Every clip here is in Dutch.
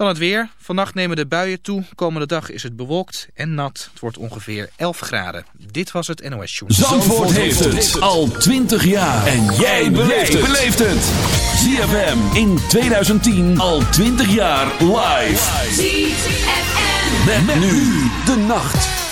Dan het weer. Vannacht nemen de buien toe. Komende dag is het bewolkt en nat. Het wordt ongeveer 11 graden. Dit was het NOS Show. Zandvoort, Zandvoort heeft het al 20 jaar. En jij beleeft het. ZFM in 2010 al 20 jaar live. ZFM. Met, met nu de nacht.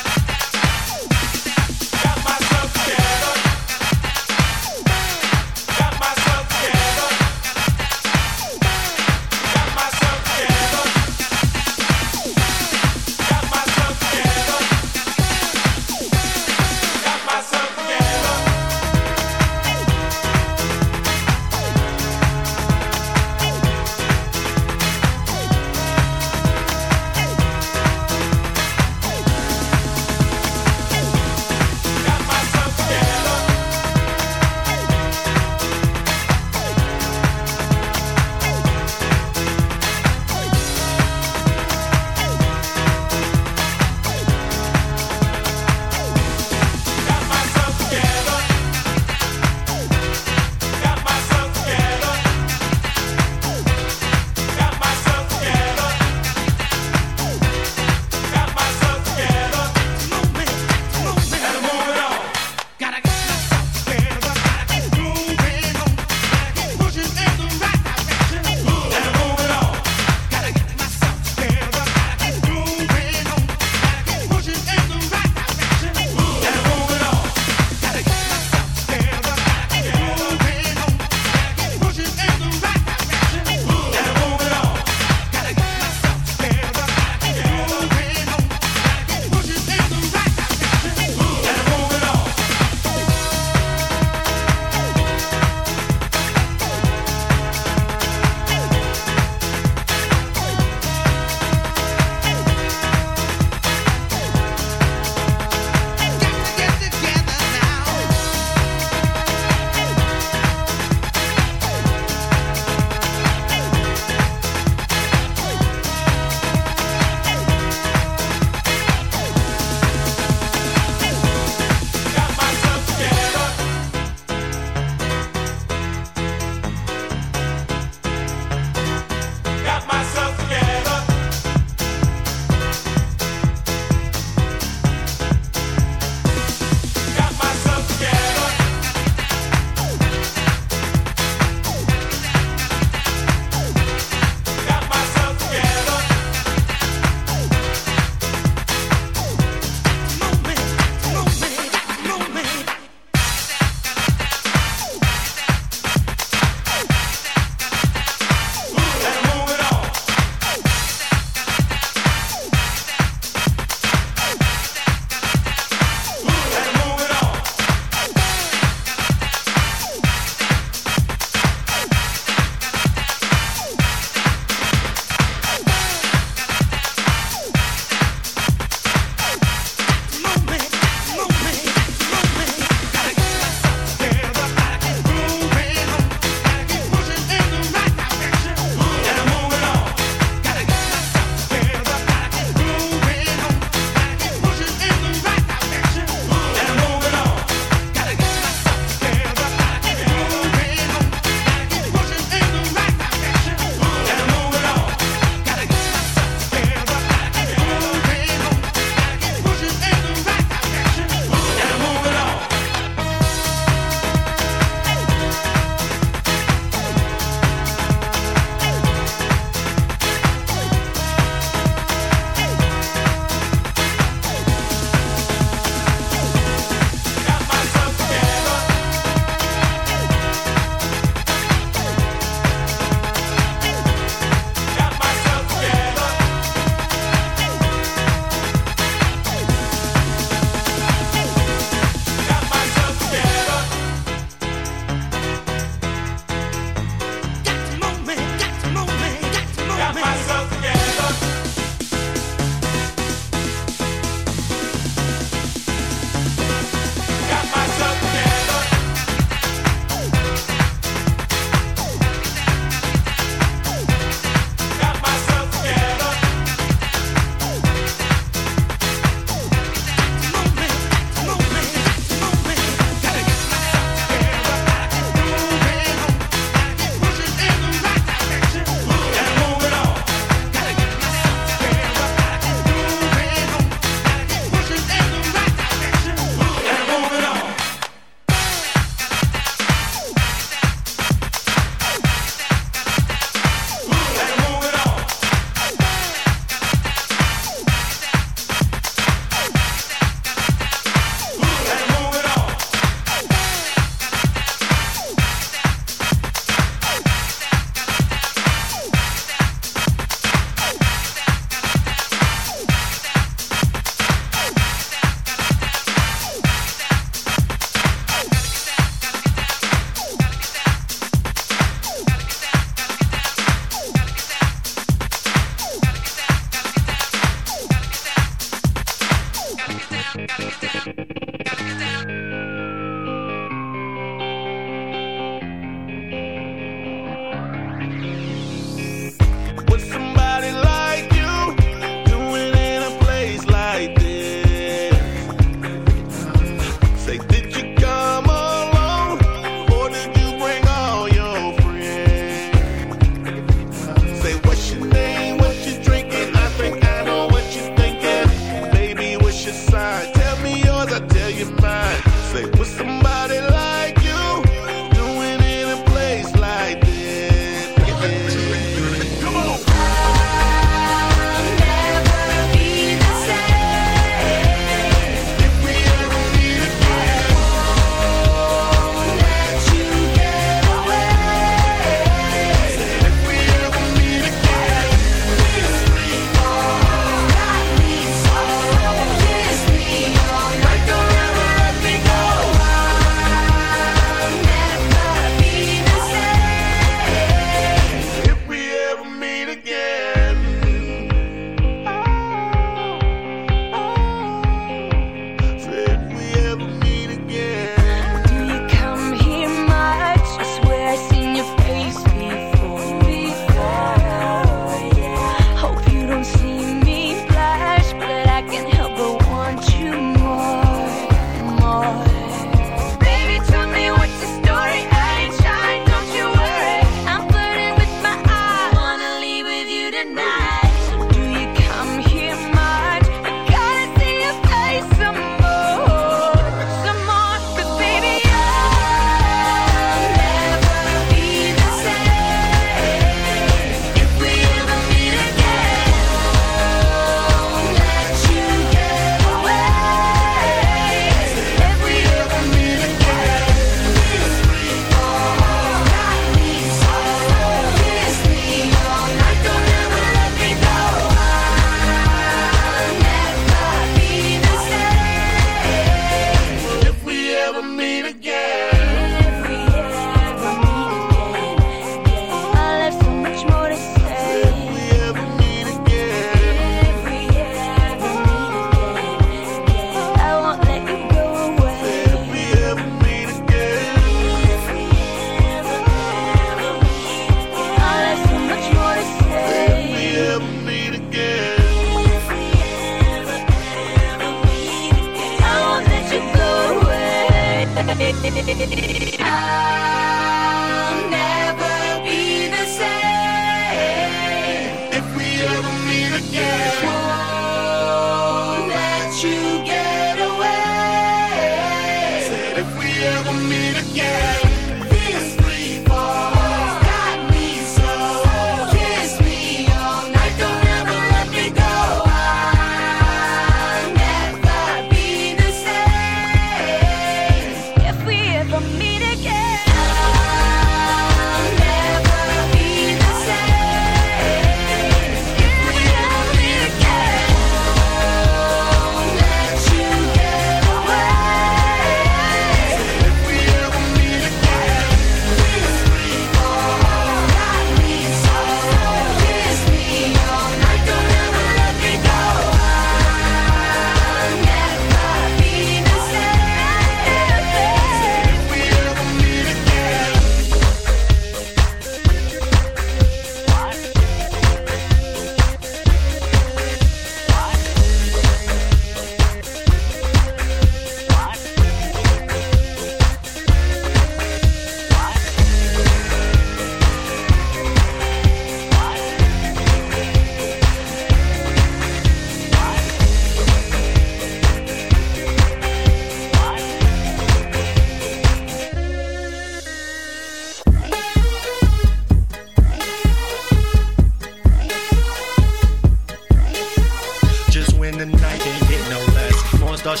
Can't get no less. Won't start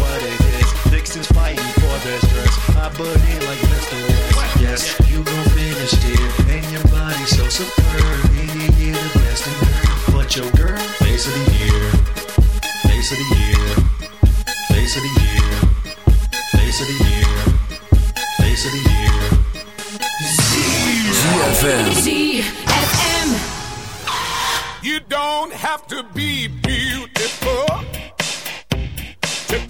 what it is. Fighting for. I butt in like Mr. West. Yes, you gon' finish dear. And your so superb. The best in her. But your girl, face of the year. Face of the year. Face of the year. Face of the year. Face of the year. ZFM. ZFM. You don't have to be beautiful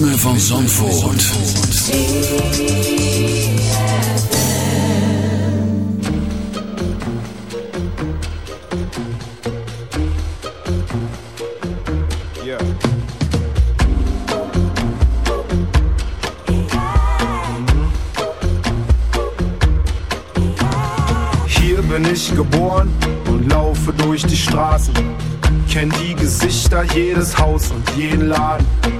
ritme van Zandvoort. Hier bin ich geboren und laufe durch die Straßen. Kenn die Gesichter, jedes Haus und jeden Laden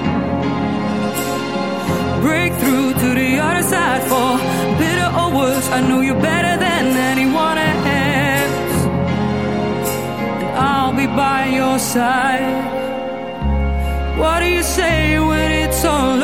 To the other side for bitter or worse. I know you better than anyone else. I'll be by your side. What do you say when it's all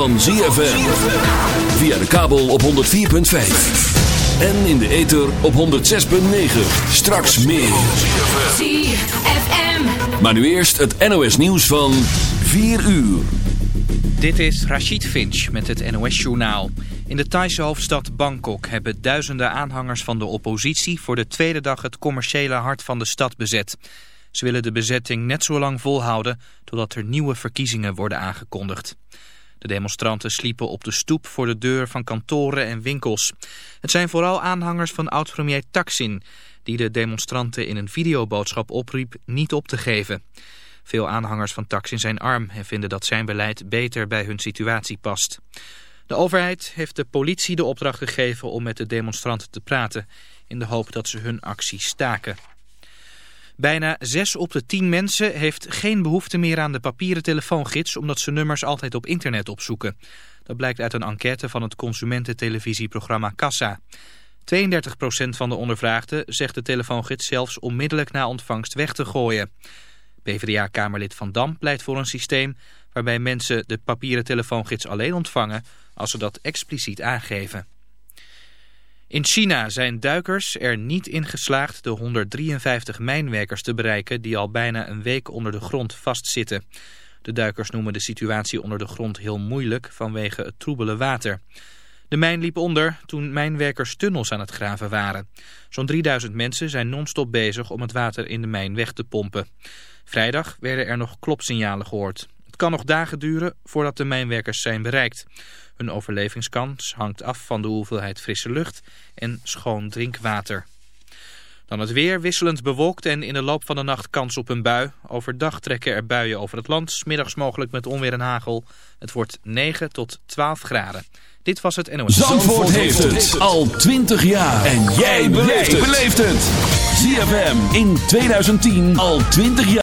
van ZFM. Via de kabel op 104.5. En in de ether op 106.9. Straks meer. ZFM. Maar nu eerst het NOS nieuws van 4 uur. Dit is Rachid Finch met het NOS journaal. In de Thaise hoofdstad Bangkok hebben duizenden aanhangers van de oppositie... voor de tweede dag het commerciële hart van de stad bezet... Ze willen de bezetting net zo lang volhouden totdat er nieuwe verkiezingen worden aangekondigd. De demonstranten sliepen op de stoep voor de deur van kantoren en winkels. Het zijn vooral aanhangers van oud-premier Thaksin... die de demonstranten in een videoboodschap opriep niet op te geven. Veel aanhangers van Thaksin zijn arm en vinden dat zijn beleid beter bij hun situatie past. De overheid heeft de politie de opdracht gegeven om met de demonstranten te praten... in de hoop dat ze hun actie staken. Bijna 6 op de 10 mensen heeft geen behoefte meer aan de papieren telefoongids... omdat ze nummers altijd op internet opzoeken. Dat blijkt uit een enquête van het consumententelevisieprogramma Kassa. 32% van de ondervraagden zegt de telefoongids zelfs onmiddellijk na ontvangst weg te gooien. PvdA-kamerlid Van Dam pleit voor een systeem waarbij mensen de papieren telefoongids alleen ontvangen als ze dat expliciet aangeven. In China zijn duikers er niet in geslaagd de 153 mijnwerkers te bereiken die al bijna een week onder de grond vastzitten. De duikers noemen de situatie onder de grond heel moeilijk vanwege het troebele water. De mijn liep onder toen mijnwerkers tunnels aan het graven waren. Zo'n 3000 mensen zijn non-stop bezig om het water in de mijn weg te pompen. Vrijdag werden er nog klopsignalen gehoord. Het kan nog dagen duren voordat de mijnwerkers zijn bereikt. Hun overlevingskans hangt af van de hoeveelheid frisse lucht en schoon drinkwater. Dan het weer, wisselend bewolkt en in de loop van de nacht kans op een bui. Overdag trekken er buien over het land, smiddags mogelijk met onweer en hagel. Het wordt 9 tot 12 graden. Dit was het NOS. Zandvoort heeft het al 20 jaar. En jij beleeft het. ZFM in 2010 al 20 jaar.